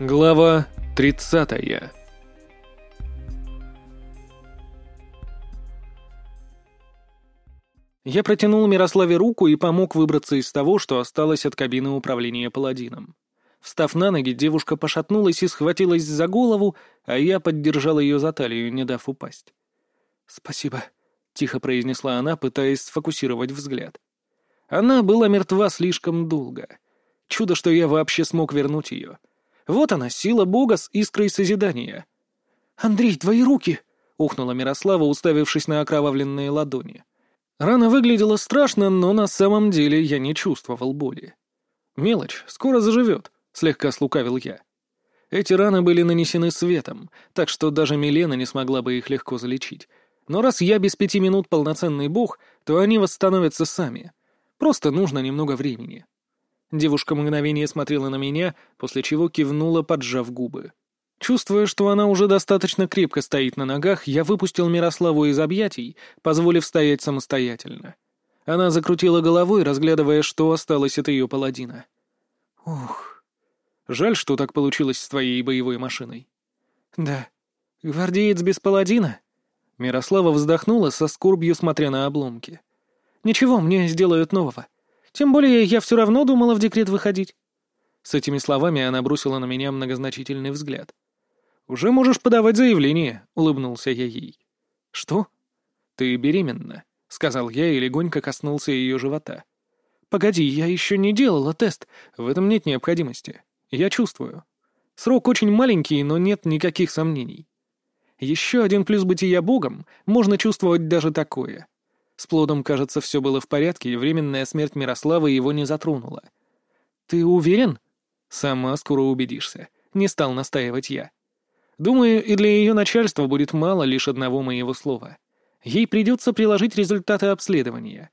Глава 30 Я протянул Мирославе руку и помог выбраться из того, что осталось от кабины управления паладином. Встав на ноги, девушка пошатнулась и схватилась за голову, а я поддержал ее за талию, не дав упасть. «Спасибо», — тихо произнесла она, пытаясь сфокусировать взгляд. Она была мертва слишком долго. Чудо, что я вообще смог вернуть ее. Вот она, сила Бога с искрой созидания. «Андрей, твои руки!» — ухнула Мирослава, уставившись на окровавленные ладони. Рана выглядела страшно, но на самом деле я не чувствовал боли. «Мелочь, скоро заживет», — слегка слукавил я. Эти раны были нанесены светом, так что даже Милена не смогла бы их легко залечить. Но раз я без пяти минут полноценный бог, то они восстановятся сами. Просто нужно немного времени. Девушка мгновение смотрела на меня, после чего кивнула, поджав губы. Чувствуя, что она уже достаточно крепко стоит на ногах, я выпустил Мирославу из объятий, позволив стоять самостоятельно. Она закрутила головой, разглядывая, что осталось от ее паладина. «Ух, жаль, что так получилось с твоей боевой машиной». «Да, гвардеец без паладина?» Мирослава вздохнула со скорбью, смотря на обломки. «Ничего, мне сделают нового. Тем более я все равно думала в декрет выходить». С этими словами она бросила на меня многозначительный взгляд. «Уже можешь подавать заявление», — улыбнулся я ей. «Что?» «Ты беременна», — сказал я и легонько коснулся ее живота. «Погоди, я еще не делала тест. В этом нет необходимости. Я чувствую. Срок очень маленький, но нет никаких сомнений. Еще один плюс бытия богом — можно чувствовать даже такое. С плодом, кажется, все было в порядке, и временная смерть Мирославы его не затронула. «Ты уверен?» «Сама скоро убедишься», — не стал настаивать я. «Думаю, и для ее начальства будет мало лишь одного моего слова. Ей придется приложить результаты обследования».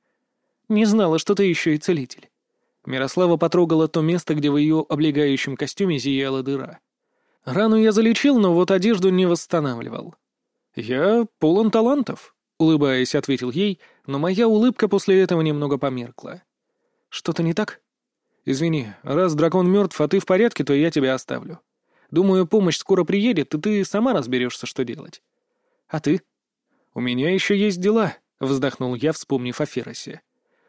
«Не знала, что ты еще и целитель». Мирослава потрогала то место, где в ее облегающем костюме зияла дыра. Рану я залечил, но вот одежду не восстанавливал. «Я полон талантов», — улыбаясь, ответил ей, но моя улыбка после этого немного померкла. «Что-то не так?» «Извини, раз дракон мертв, а ты в порядке, то я тебя оставлю. Думаю, помощь скоро приедет, и ты сама разберешься, что делать». «А ты?» «У меня еще есть дела», — вздохнул я, вспомнив о Феросе.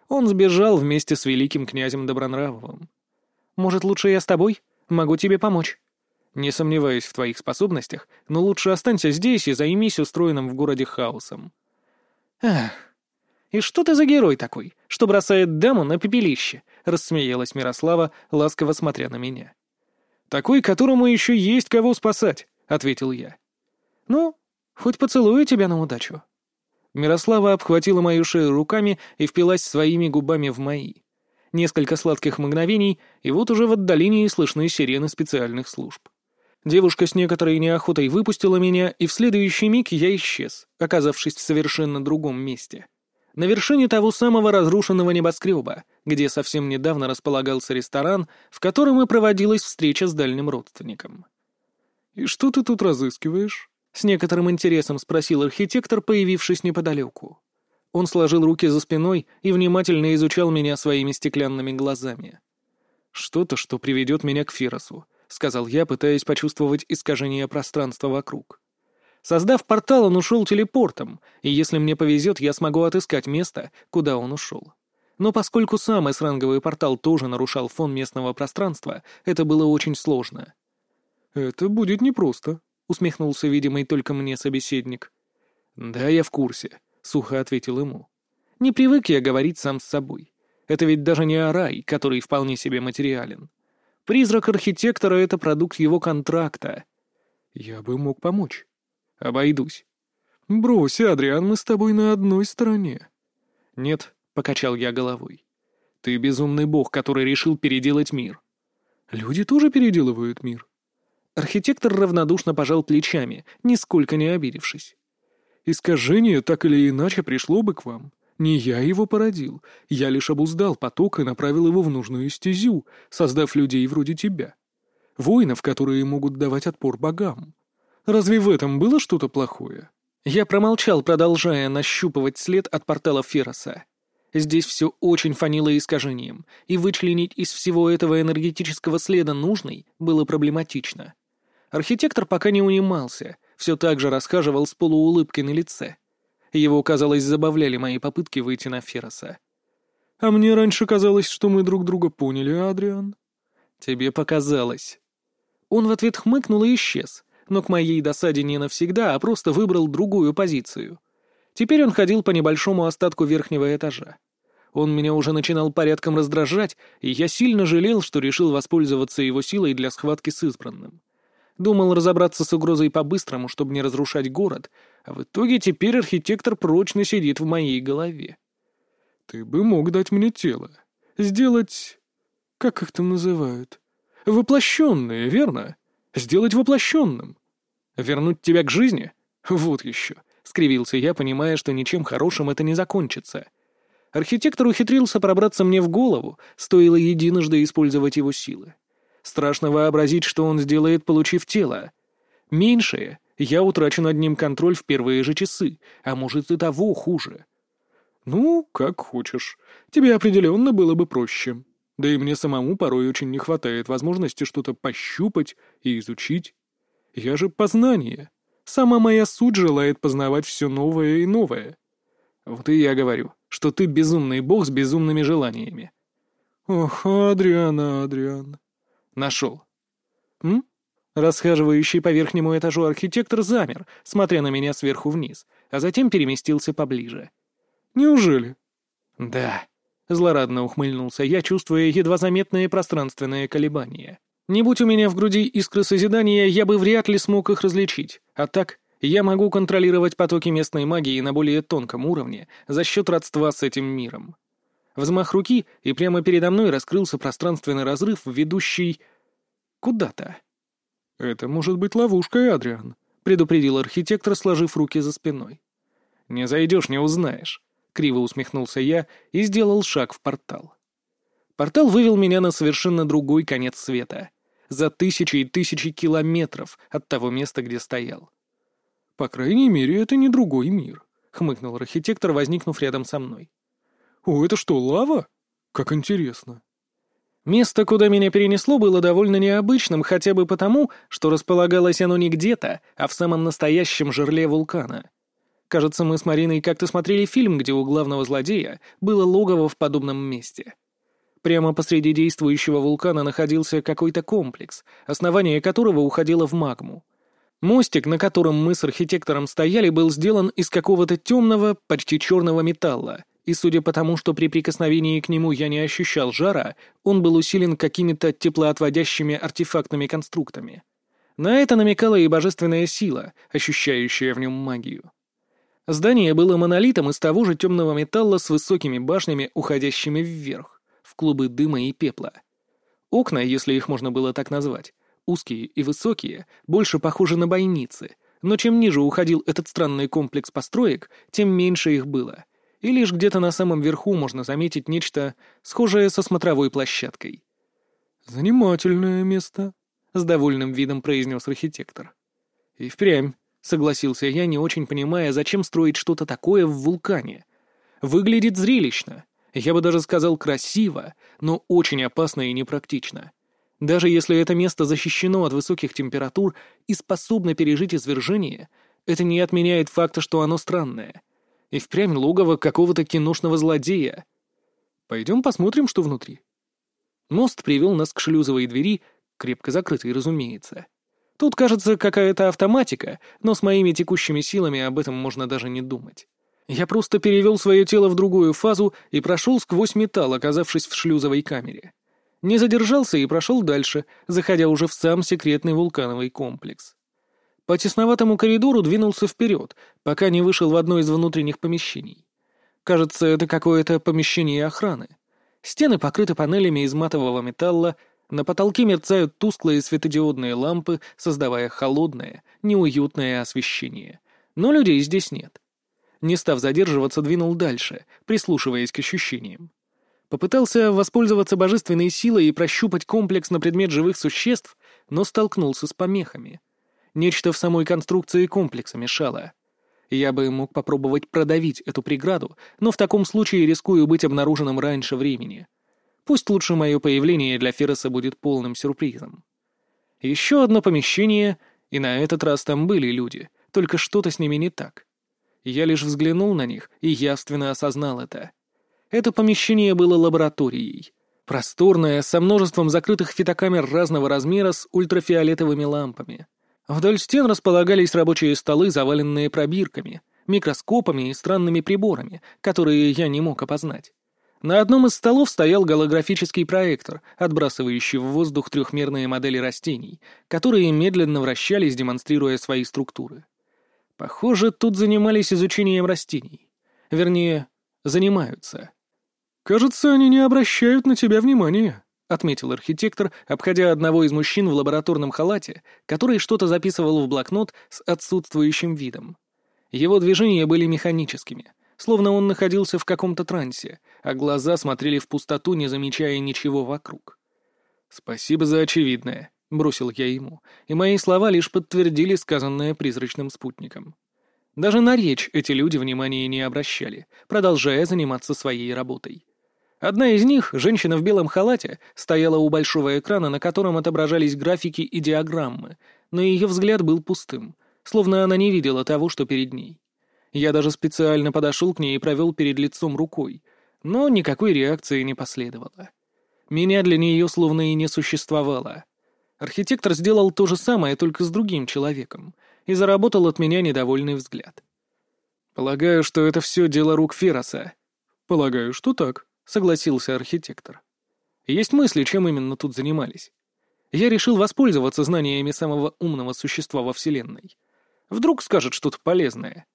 Он сбежал вместе с великим князем Добронравовым. «Может, лучше я с тобой? Могу тебе помочь». «Не сомневаюсь в твоих способностях, но лучше останься здесь и займись устроенным в городе хаосом. «Ах, и что ты за герой такой, что бросает даму на пепелище?» — рассмеялась Мирослава, ласково смотря на меня. «Такой, которому еще есть кого спасать», — ответил я. «Ну, хоть поцелую тебя на удачу». Мирослава обхватила мою шею руками и впилась своими губами в мои. Несколько сладких мгновений, и вот уже в отдалении слышны сирены специальных служб. Девушка с некоторой неохотой выпустила меня, и в следующий миг я исчез, оказавшись в совершенно другом месте. На вершине того самого разрушенного небоскреба, где совсем недавно располагался ресторан, в котором и проводилась встреча с дальним родственником. «И что ты тут разыскиваешь?» — с некоторым интересом спросил архитектор, появившись неподалеку. Он сложил руки за спиной и внимательно изучал меня своими стеклянными глазами. «Что-то, что приведет меня к Феросу», — сказал я, пытаясь почувствовать искажение пространства вокруг. Создав портал, он ушел телепортом, и если мне повезет, я смогу отыскать место, куда он ушел. Но поскольку сам S-ранговый портал тоже нарушал фон местного пространства, это было очень сложно. «Это будет непросто», — усмехнулся видимый только мне собеседник. «Да, я в курсе», — сухо ответил ему. «Не привык я говорить сам с собой. Это ведь даже не Арай, который вполне себе материален. Призрак архитектора — это продукт его контракта. Я бы мог помочь. Обойдусь. Брось, Адриан, мы с тобой на одной стороне. Нет, — покачал я головой. Ты безумный бог, который решил переделать мир. Люди тоже переделывают мир. Архитектор равнодушно пожал плечами, нисколько не обидевшись. Искажение так или иначе пришло бы к вам. Не я его породил. Я лишь обуздал поток и направил его в нужную стезю, создав людей вроде тебя. Воинов, которые могут давать отпор богам. Разве в этом было что-то плохое? Я промолчал, продолжая нащупывать след от портала Фероса. Здесь все очень фанило искажением, и вычленить из всего этого энергетического следа нужный было проблематично. Архитектор пока не унимался, все так же расхаживал с полуулыбкой на лице. Его, казалось, забавляли мои попытки выйти на Фероса. «А мне раньше казалось, что мы друг друга поняли, Адриан». «Тебе показалось». Он в ответ хмыкнул и исчез, но к моей досаде не навсегда, а просто выбрал другую позицию. Теперь он ходил по небольшому остатку верхнего этажа. Он меня уже начинал порядком раздражать, и я сильно жалел, что решил воспользоваться его силой для схватки с избранным. Думал разобраться с угрозой по-быстрому, чтобы не разрушать город, а в итоге теперь архитектор прочно сидит в моей голове. «Ты бы мог дать мне тело. Сделать... как их там называют? Воплощенное, верно? Сделать воплощенным. Вернуть тебя к жизни? Вот еще. Скривился я, понимая, что ничем хорошим это не закончится. Архитектор ухитрился пробраться мне в голову, стоило единожды использовать его силы. Страшно вообразить, что он сделает, получив тело. Меньшее, я утрачу над ним контроль в первые же часы, а может и того хуже. Ну, как хочешь. Тебе определенно было бы проще. Да и мне самому порой очень не хватает возможности что-то пощупать и изучить. Я же познание. Сама моя суть желает познавать все новое и новое. Вот и я говорю, что ты безумный бог с безумными желаниями. Ох, Адриан, Адриан. Нашел. М? Расхаживающий по верхнему этажу архитектор замер, смотря на меня сверху вниз, а затем переместился поближе. Неужели? Да. Злорадно ухмыльнулся я, чувствуя едва заметные пространственные колебания. Не будь у меня в груди искры созидания, я бы вряд ли смог их различить. А так, я могу контролировать потоки местной магии на более тонком уровне за счет родства с этим миром. Взмах руки, и прямо передо мной раскрылся пространственный разрыв, ведущий... куда-то. «Это может быть ловушкой, Адриан», — предупредил архитектор, сложив руки за спиной. «Не зайдешь, не узнаешь», — криво усмехнулся я и сделал шаг в портал. Портал вывел меня на совершенно другой конец света, за тысячи и тысячи километров от того места, где стоял. «По крайней мере, это не другой мир», — хмыкнул архитектор, возникнув рядом со мной. «О, это что, лава? Как интересно». Место, куда меня перенесло, было довольно необычным, хотя бы потому, что располагалось оно не где-то, а в самом настоящем жерле вулкана. Кажется, мы с Мариной как-то смотрели фильм, где у главного злодея было логово в подобном месте. Прямо посреди действующего вулкана находился какой-то комплекс, основание которого уходило в магму. Мостик, на котором мы с архитектором стояли, был сделан из какого-то темного, почти черного металла, и судя по тому, что при прикосновении к нему я не ощущал жара, он был усилен какими-то теплоотводящими артефактными конструктами. На это намекала и божественная сила, ощущающая в нем магию. Здание было монолитом из того же темного металла с высокими башнями, уходящими вверх, в клубы дыма и пепла. Окна, если их можно было так назвать, узкие и высокие, больше похожи на бойницы, но чем ниже уходил этот странный комплекс построек, тем меньше их было — и лишь где-то на самом верху можно заметить нечто схожее со смотровой площадкой. «Занимательное место», — с довольным видом произнес архитектор. «И впрямь», — согласился я, не очень понимая, зачем строить что-то такое в вулкане. «Выглядит зрелищно, я бы даже сказал красиво, но очень опасно и непрактично. Даже если это место защищено от высоких температур и способно пережить извержение, это не отменяет факта, что оно странное» и впрямь логово какого-то киношного злодея. Пойдем посмотрим, что внутри. Мост привел нас к шлюзовой двери, крепко закрытой, разумеется. Тут, кажется, какая-то автоматика, но с моими текущими силами об этом можно даже не думать. Я просто перевел свое тело в другую фазу и прошел сквозь металл, оказавшись в шлюзовой камере. Не задержался и прошел дальше, заходя уже в сам секретный вулкановый комплекс. По тесноватому коридору двинулся вперед, пока не вышел в одно из внутренних помещений. Кажется, это какое-то помещение охраны. Стены покрыты панелями из матового металла, на потолке мерцают тусклые светодиодные лампы, создавая холодное, неуютное освещение. Но людей здесь нет. Не став задерживаться, двинул дальше, прислушиваясь к ощущениям. Попытался воспользоваться божественной силой и прощупать комплекс на предмет живых существ, но столкнулся с помехами. Нечто в самой конструкции комплекса мешало. Я бы мог попробовать продавить эту преграду, но в таком случае рискую быть обнаруженным раньше времени. Пусть лучше мое появление для Ферреса будет полным сюрпризом. Еще одно помещение, и на этот раз там были люди, только что-то с ними не так. Я лишь взглянул на них и явственно осознал это. Это помещение было лабораторией. Просторное, со множеством закрытых фитокамер разного размера с ультрафиолетовыми лампами. Вдоль стен располагались рабочие столы, заваленные пробирками, микроскопами и странными приборами, которые я не мог опознать. На одном из столов стоял голографический проектор, отбрасывающий в воздух трехмерные модели растений, которые медленно вращались, демонстрируя свои структуры. Похоже, тут занимались изучением растений. Вернее, занимаются. «Кажется, они не обращают на тебя внимания», — отметил архитектор, обходя одного из мужчин в лабораторном халате, который что-то записывал в блокнот с отсутствующим видом. Его движения были механическими, словно он находился в каком-то трансе, а глаза смотрели в пустоту, не замечая ничего вокруг. «Спасибо за очевидное», — бросил я ему, и мои слова лишь подтвердили сказанное призрачным спутником. Даже на речь эти люди внимания не обращали, продолжая заниматься своей работой. Одна из них, женщина в белом халате, стояла у большого экрана, на котором отображались графики и диаграммы, но ее взгляд был пустым, словно она не видела того, что перед ней. Я даже специально подошел к ней и провел перед лицом рукой, но никакой реакции не последовало. Меня для нее словно и не существовало. Архитектор сделал то же самое, только с другим человеком, и заработал от меня недовольный взгляд. «Полагаю, что это все дело рук Фероса». «Полагаю, что так», — согласился архитектор. «Есть мысли, чем именно тут занимались. Я решил воспользоваться знаниями самого умного существа во Вселенной. Вдруг скажет что-то полезное».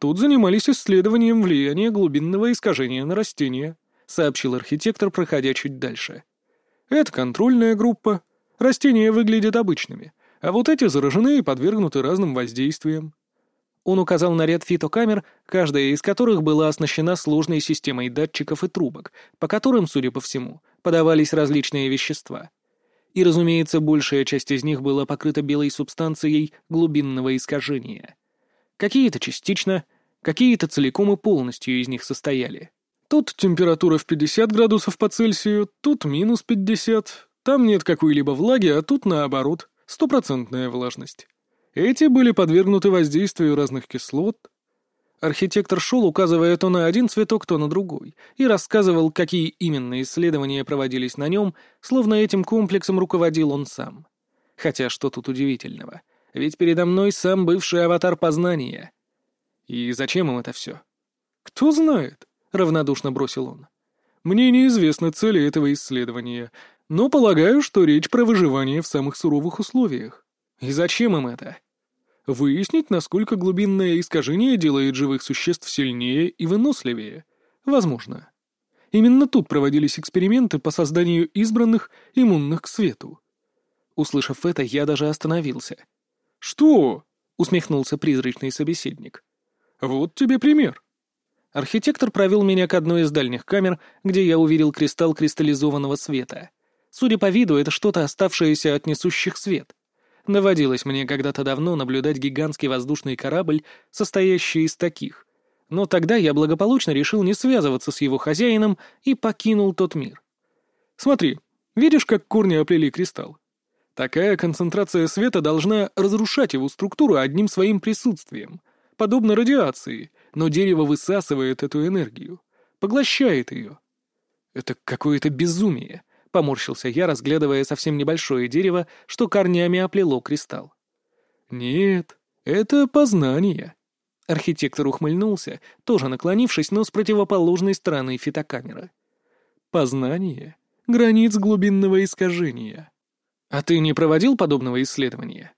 «Тут занимались исследованием влияния глубинного искажения на растения», — сообщил архитектор, проходя чуть дальше. «Это контрольная группа, Растения выглядят обычными, а вот эти заражены и подвергнуты разным воздействиям. Он указал на ряд фитокамер, каждая из которых была оснащена сложной системой датчиков и трубок, по которым, судя по всему, подавались различные вещества. И, разумеется, большая часть из них была покрыта белой субстанцией глубинного искажения. Какие-то частично, какие-то целиком и полностью из них состояли. Тут температура в 50 градусов по Цельсию, тут минус 50, там нет какой-либо влаги, а тут наоборот, стопроцентная влажность. Эти были подвергнуты воздействию разных кислот. Архитектор шел, указывая то на один цветок, то на другой, и рассказывал, какие именно исследования проводились на нем, словно этим комплексом руководил он сам. Хотя что тут удивительного? Ведь передо мной сам бывший аватар познания. И зачем им это все? «Кто знает?» — равнодушно бросил он. «Мне неизвестны цели этого исследования, но полагаю, что речь про выживание в самых суровых условиях. И зачем им это? Выяснить, насколько глубинное искажение делает живых существ сильнее и выносливее. Возможно. Именно тут проводились эксперименты по созданию избранных, иммунных к свету. Услышав это, я даже остановился. «Что?» — усмехнулся призрачный собеседник. «Вот тебе пример». Архитектор провел меня к одной из дальних камер, где я увидел кристалл кристаллизованного света. Судя по виду, это что-то оставшееся от несущих свет. Наводилось мне когда-то давно наблюдать гигантский воздушный корабль, состоящий из таких. Но тогда я благополучно решил не связываться с его хозяином и покинул тот мир. Смотри, видишь, как корни оплели кристалл? Такая концентрация света должна разрушать его структуру одним своим присутствием, подобно радиации, но дерево высасывает эту энергию, поглощает ее. Это какое-то безумие. — поморщился я, разглядывая совсем небольшое дерево, что корнями оплело кристалл. «Нет, это познание». Архитектор ухмыльнулся, тоже наклонившись, но с противоположной стороны фитокамеры. «Познание границ глубинного искажения». «А ты не проводил подобного исследования?»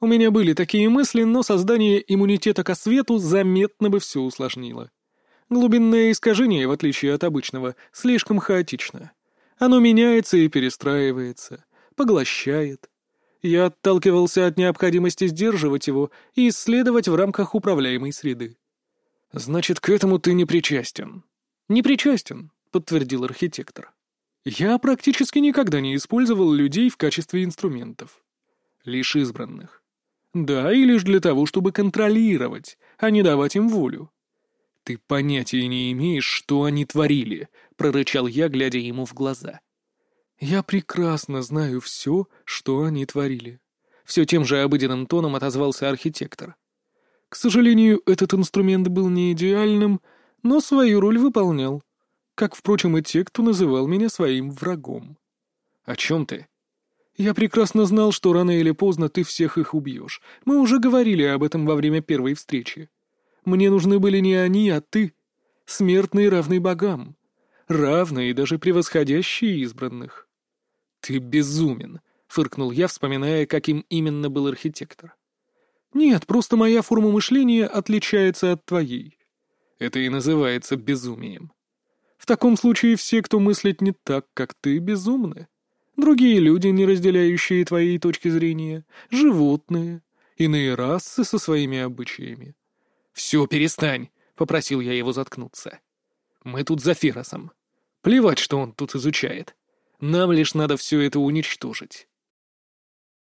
«У меня были такие мысли, но создание иммунитета ко свету заметно бы все усложнило. Глубинное искажение, в отличие от обычного, слишком хаотично. Оно меняется и перестраивается, поглощает. Я отталкивался от необходимости сдерживать его и исследовать в рамках управляемой среды. «Значит, к этому ты не причастен?» «Не причастен», — подтвердил архитектор. «Я практически никогда не использовал людей в качестве инструментов. Лишь избранных. Да, и лишь для того, чтобы контролировать, а не давать им волю. «Ты понятия не имеешь, что они творили», — прорычал я, глядя ему в глаза. «Я прекрасно знаю все, что они творили». Все тем же обыденным тоном отозвался архитектор. К сожалению, этот инструмент был не идеальным, но свою роль выполнял. Как, впрочем, и те, кто называл меня своим врагом. «О чем ты?» «Я прекрасно знал, что рано или поздно ты всех их убьешь. Мы уже говорили об этом во время первой встречи. Мне нужны были не они, а ты. Смертные равные богам. Равные и даже превосходящие избранных». «Ты безумен», — фыркнул я, вспоминая, каким именно был архитектор. «Нет, просто моя форма мышления отличается от твоей. Это и называется безумием. В таком случае все, кто мыслит не так, как ты, безумны. Другие люди, не разделяющие твоей точки зрения, животные, иные расы со своими обычаями. «Все, перестань», — попросил я его заткнуться. «Мы тут за Феросом. Плевать, что он тут изучает. Нам лишь надо все это уничтожить.